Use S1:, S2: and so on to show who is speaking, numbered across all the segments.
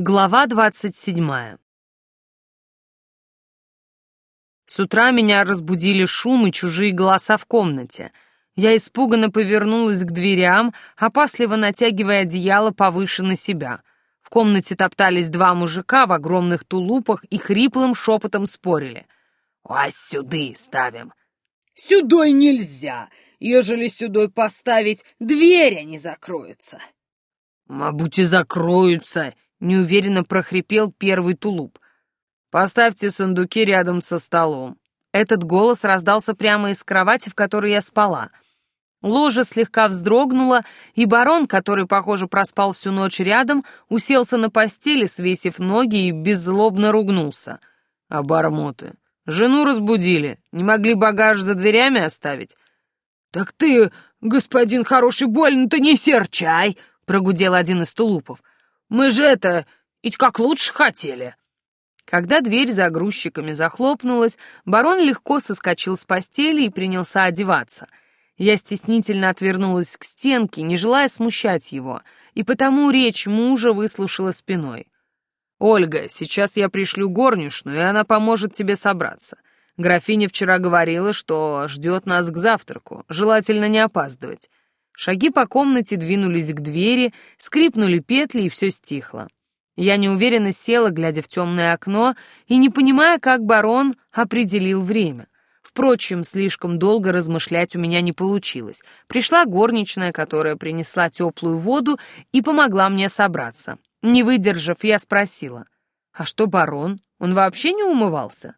S1: Глава двадцать седьмая С утра меня разбудили шум и чужие голоса в комнате. Я испуганно повернулась к дверям, опасливо натягивая одеяло повыше на себя. В комнате топтались два мужика в огромных тулупах и хриплым шепотом спорили. «А сюды ставим!» «Сюдой нельзя! Ежели сюдой поставить, двери не закроются!» «Мабуть, и закроются!» — неуверенно прохрипел первый тулуп. «Поставьте сундуки рядом со столом». Этот голос раздался прямо из кровати, в которой я спала. Ложа слегка вздрогнула, и барон, который, похоже, проспал всю ночь рядом, уселся на постели, свесив ноги и беззлобно ругнулся. «Обормоты! Жену разбудили, не могли багаж за дверями оставить?» «Так ты, господин хороший, больно-то не серчай!» — прогудел один из тулупов. Мы же это, ведь как лучше хотели». Когда дверь за грузчиками захлопнулась, барон легко соскочил с постели и принялся одеваться. Я стеснительно отвернулась к стенке, не желая смущать его, и потому речь мужа выслушала спиной. «Ольга, сейчас я пришлю горничную, и она поможет тебе собраться. Графиня вчера говорила, что ждет нас к завтраку, желательно не опаздывать. Шаги по комнате двинулись к двери, скрипнули петли, и все стихло. Я неуверенно села, глядя в темное окно, и не понимая, как барон определил время. Впрочем, слишком долго размышлять у меня не получилось. Пришла горничная, которая принесла теплую воду и помогла мне собраться. Не выдержав, я спросила, «А что барон? Он вообще не умывался?»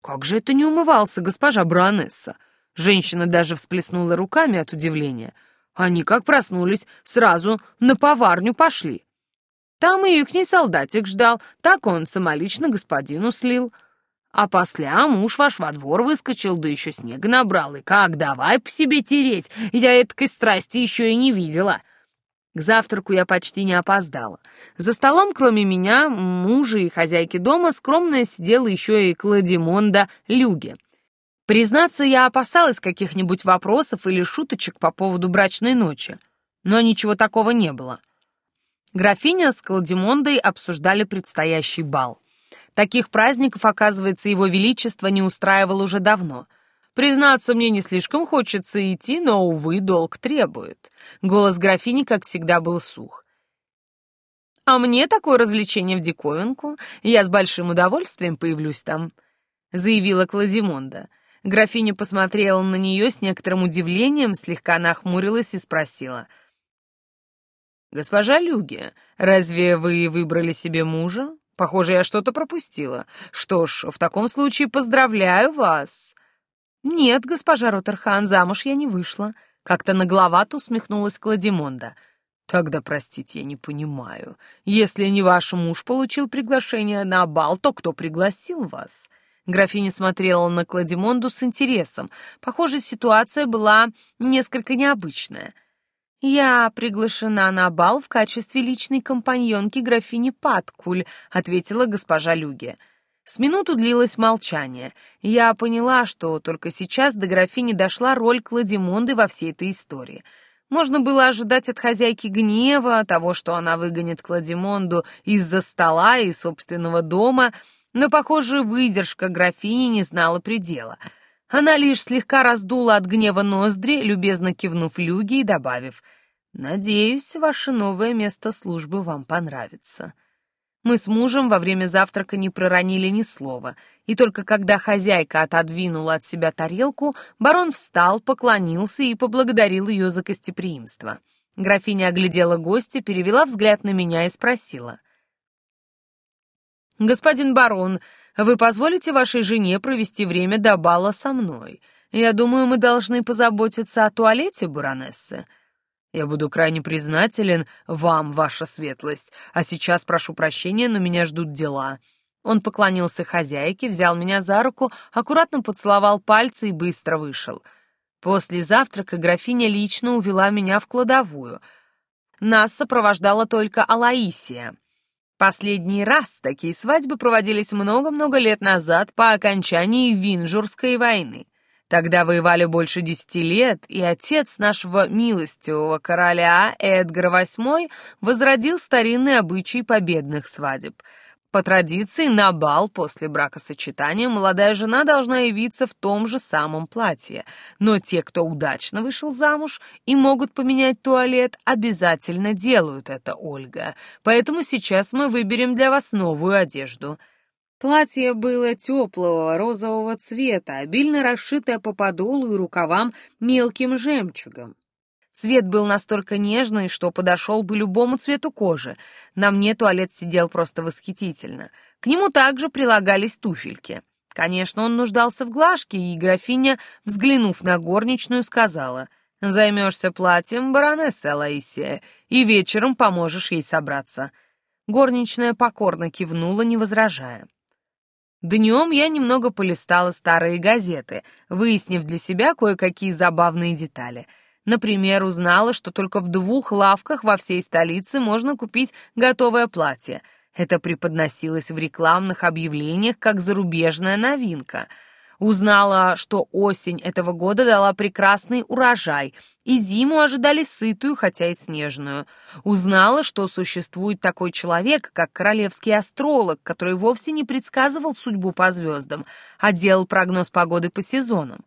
S1: «Как же это не умывался, госпожа Бранесса?» Женщина даже всплеснула руками от удивления — они, как проснулись, сразу на поварню пошли. Там и ихний солдатик ждал, так он самолично господину слил. А после муж ваш во двор выскочил, да еще снега набрал, и как давай по себе тереть, я этой страсти еще и не видела. К завтраку я почти не опоздала. За столом, кроме меня, мужа и хозяйки дома, скромно сидела еще и Кладимонда Люге. Признаться, я опасалась каких-нибудь вопросов или шуточек по поводу брачной ночи, но ничего такого не было. Графиня с Кладимондой обсуждали предстоящий бал. Таких праздников, оказывается, его величество не устраивал уже давно. Признаться, мне не слишком хочется идти, но, увы, долг требует. Голос графини, как всегда, был сух. «А мне такое развлечение в диковинку. Я с большим удовольствием появлюсь там», — заявила Кладимонда. Графиня посмотрела на нее с некоторым удивлением, слегка нахмурилась и спросила. «Госпожа Люги, разве вы выбрали себе мужа? Похоже, я что-то пропустила. Что ж, в таком случае поздравляю вас». «Нет, госпожа Роттерхан, замуж я не вышла», — как-то нагловато усмехнулась Кладимонда. «Тогда, простите, я не понимаю. Если не ваш муж получил приглашение на бал, то кто пригласил вас?» Графиня смотрела на Кладимонду с интересом. Похоже, ситуация была несколько необычная. «Я приглашена на бал в качестве личной компаньонки графини Паткуль», ответила госпожа Люге. С минуту длилось молчание. Я поняла, что только сейчас до графини дошла роль Кладимонды во всей этой истории. Можно было ожидать от хозяйки гнева, того, что она выгонит Кладимонду из-за стола и собственного дома — но, похоже, выдержка графини не знала предела. Она лишь слегка раздула от гнева ноздри, любезно кивнув Люге и добавив, «Надеюсь, ваше новое место службы вам понравится». Мы с мужем во время завтрака не проронили ни слова, и только когда хозяйка отодвинула от себя тарелку, барон встал, поклонился и поблагодарил ее за гостеприимство. Графиня оглядела гостя, перевела взгляд на меня и спросила. «Господин барон, вы позволите вашей жене провести время до бала со мной? Я думаю, мы должны позаботиться о туалете, баронессы. Я буду крайне признателен вам, ваша светлость, а сейчас прошу прощения, но меня ждут дела». Он поклонился хозяйке, взял меня за руку, аккуратно поцеловал пальцы и быстро вышел. После завтрака графиня лично увела меня в кладовую. Нас сопровождала только Алаисия. Последний раз такие свадьбы проводились много-много лет назад по окончании Винжурской войны. Тогда воевали больше десяти лет, и отец нашего милостивого короля Эдгар VIII возродил старинный обычай победных свадеб. По традиции, на бал после бракосочетания молодая жена должна явиться в том же самом платье, но те, кто удачно вышел замуж и могут поменять туалет, обязательно делают это, Ольга. Поэтому сейчас мы выберем для вас новую одежду — Платье было теплого розового цвета, обильно расшитое по подолу и рукавам мелким жемчугом. Цвет был настолько нежный, что подошел бы любому цвету кожи. На мне туалет сидел просто восхитительно. К нему также прилагались туфельки. Конечно, он нуждался в глажке, и графиня, взглянув на горничную, сказала, «Займешься платьем, баронесса Лаисия, и вечером поможешь ей собраться». Горничная покорно кивнула, не возражая. Днем я немного полистала старые газеты, выяснив для себя кое-какие забавные детали. Например, узнала, что только в двух лавках во всей столице можно купить готовое платье. Это преподносилось в рекламных объявлениях как зарубежная новинка — Узнала, что осень этого года дала прекрасный урожай, и зиму ожидали сытую, хотя и снежную. Узнала, что существует такой человек, как королевский астролог, который вовсе не предсказывал судьбу по звездам, а делал прогноз погоды по сезонам.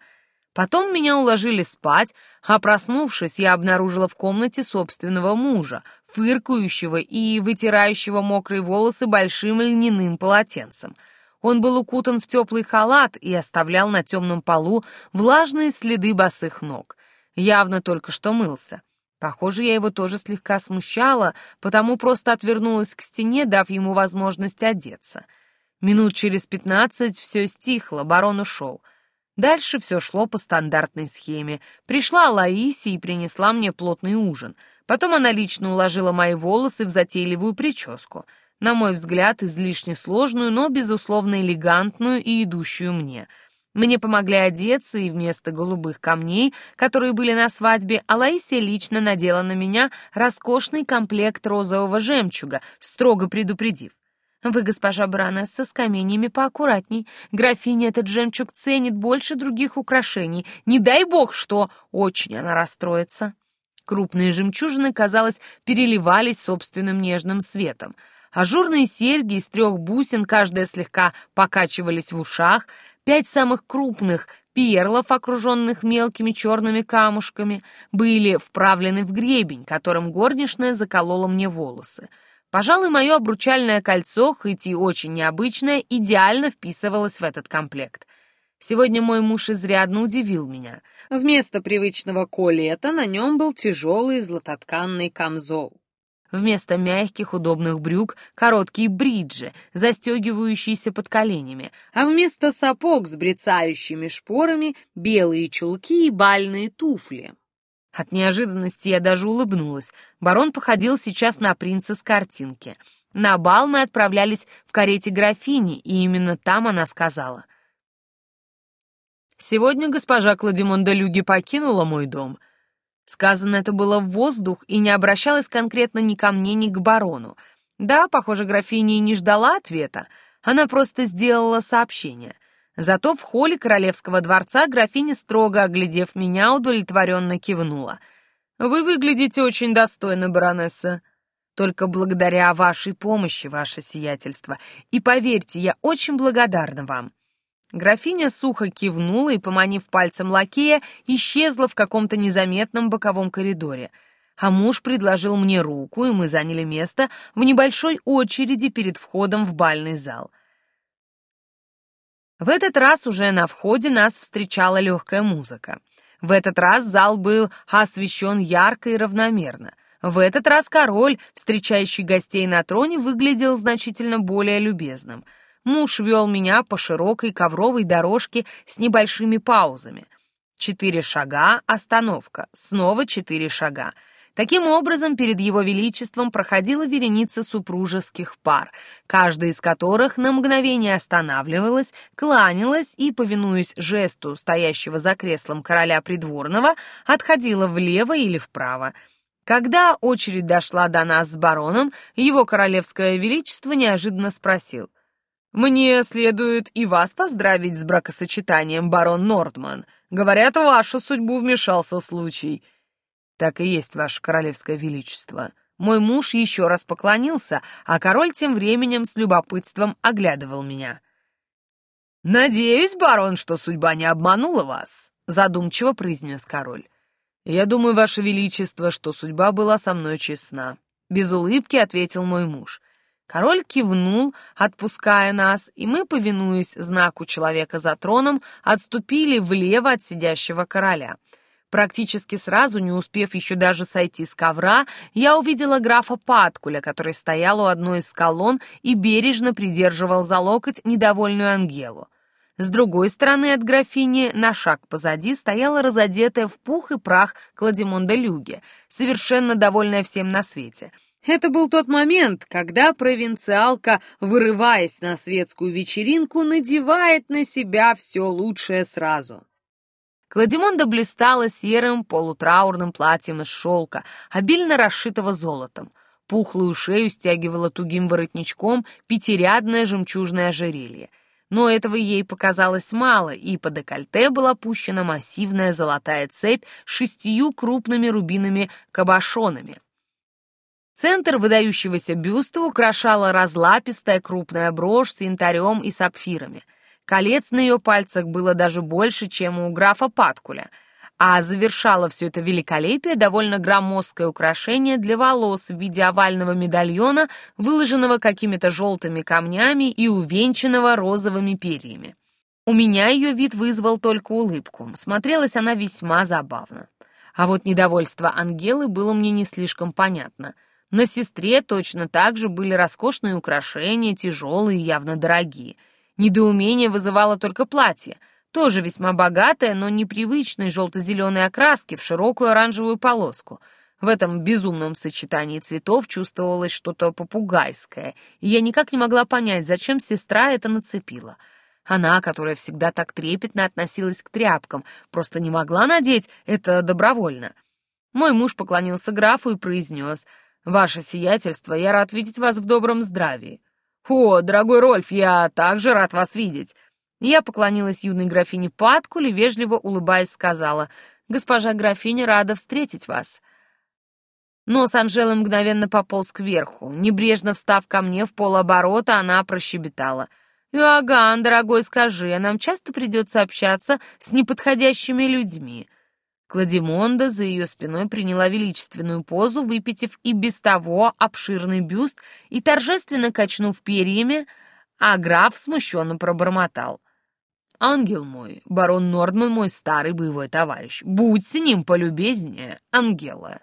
S1: Потом меня уложили спать, а проснувшись, я обнаружила в комнате собственного мужа, фыркающего и вытирающего мокрые волосы большим льняным полотенцем — он был укутан в теплый халат и оставлял на темном полу влажные следы босых ног. Явно только что мылся. Похоже, я его тоже слегка смущала, потому просто отвернулась к стене, дав ему возможность одеться. Минут через пятнадцать все стихло, барон ушел. Дальше все шло по стандартной схеме. Пришла Лаиси и принесла мне плотный ужин. Потом она лично уложила мои волосы в затейливую прическу — на мой взгляд, излишне сложную, но, безусловно, элегантную и идущую мне. Мне помогли одеться, и вместо голубых камней, которые были на свадьбе, Алаисия лично надела на меня роскошный комплект розового жемчуга, строго предупредив. «Вы, госпожа баронесса, с каменьями поаккуратней. Графиня этот жемчуг ценит больше других украшений. Не дай бог что! Очень она расстроится». Крупные жемчужины, казалось, переливались собственным нежным светом. Ажурные серьги из трех бусин, каждая слегка покачивались в ушах, пять самых крупных перлов, окруженных мелкими черными камушками, были вправлены в гребень, которым горничная заколола мне волосы. Пожалуй, мое обручальное кольцо, хоть и очень необычное, идеально вписывалось в этот комплект. Сегодня мой муж изрядно удивил меня. Вместо привычного колета на нем был тяжелый златотканный камзол. Вместо мягких удобных брюк короткие бриджи, застегивающиеся под коленями, а вместо сапог с брецающими шпорами белые чулки и бальные туфли. От неожиданности я даже улыбнулась. Барон походил сейчас на принца с картинки. На бал мы отправлялись в карете графини, и именно там она сказала. «Сегодня госпожа Кладимон де Люги покинула мой дом. Сказано это было в воздух и не обращалось конкретно ни ко мне, ни к барону. Да, похоже, графиня и не ждала ответа, она просто сделала сообщение. Зато в холле королевского дворца графиня, строго оглядев меня, удовлетворенно кивнула. «Вы выглядите очень достойно, баронесса. Только благодаря вашей помощи, ваше сиятельство. И поверьте, я очень благодарна вам. Графиня сухо кивнула и, поманив пальцем лакея, исчезла в каком-то незаметном боковом коридоре. А муж предложил мне руку, и мы заняли место в небольшой очереди перед входом в бальный зал. В этот раз уже на входе нас встречала легкая музыка. В этот раз зал был освещен ярко и равномерно. В этот раз король, встречающий гостей на троне, выглядел значительно более любезным — Муж вел меня по широкой ковровой дорожке с небольшими паузами. Четыре шага — остановка, снова четыре шага. Таким образом, перед его величеством проходила вереница супружеских пар, каждая из которых на мгновение останавливалась, кланялась и, повинуясь жесту стоящего за креслом короля придворного, отходила влево или вправо. Когда очередь дошла до нас с бароном, его королевское величество неожиданно спросил — «Мне следует и вас поздравить с бракосочетанием, барон Нордман. Говорят, в вашу судьбу вмешался случай». «Так и есть, ваше королевское величество». Мой муж еще раз поклонился, а король тем временем с любопытством оглядывал меня. «Надеюсь, барон, что судьба не обманула вас», — задумчиво произнес король. «Я думаю, ваше величество, что судьба была со мной честна», — без улыбки ответил мой муж. Король кивнул, отпуская нас, и мы, повинуясь знаку человека за троном, отступили влево от сидящего короля. Практически сразу, не успев еще даже сойти с ковра, я увидела графа Паткуля, который стоял у одной из колонн и бережно придерживал за локоть недовольную Ангелу. С другой стороны от графини, на шаг позади, стояла разодетая в пух и прах Кладимонда Люге, совершенно довольная всем на свете. Это был тот момент, когда провинциалка, вырываясь на светскую вечеринку, надевает на себя все лучшее сразу. Кладимонда блистала серым полутраурным платьем из шелка, обильно расшитого золотом. Пухлую шею стягивала тугим воротничком пятирядное жемчужное ожерелье. Но этого ей показалось мало, и по декольте была пущена массивная золотая цепь с шестью крупными рубинами кабошонами. Центр выдающегося бюста украшала разлапистая крупная брошь с янтарем и сапфирами — Колец на ее пальцах было даже больше, чем у графа Паткуля, а завершало все это великолепие довольно громоздкое украшение для волос в виде овального медальона, выложенного какими-то желтыми камнями и увенчанного розовыми перьями. У меня ее вид вызвал только улыбку. Смотрелась она весьма забавно. А вот недовольство Ангелы было мне не слишком понятно. На сестре точно так же были роскошные украшения, тяжелые и явно дорогие — Недоумение вызывало только платье, тоже весьма богатое, но непривычной желто-зеленой окраски в широкую оранжевую полоску. В этом безумном сочетании цветов чувствовалось что-то попугайское, и я никак не могла понять, зачем сестра это нацепила. Она, которая всегда так трепетно относилась к тряпкам, просто не могла надеть это добровольно. Мой муж поклонился графу и произнес, «Ваше сиятельство, я рад видеть вас в добром здравии». «О, дорогой Рольф, я также рад вас видеть!» Я поклонилась юной графине Паткуле, вежливо улыбаясь, сказала, «Госпожа графиня рада встретить вас». Нос Анжелы мгновенно пополз кверху. Небрежно встав ко мне в полоборота, она прощебетала. «Иоганн, дорогой, скажи, а нам часто придется общаться с неподходящими людьми?» Кладимонда за ее спиной приняла величественную позу, выпитив и без того обширный бюст и торжественно качнув перьями, а граф смущенно пробормотал. «Ангел мой, барон Нордман мой старый боевой товарищ, будь с ним полюбезнее, Ангела».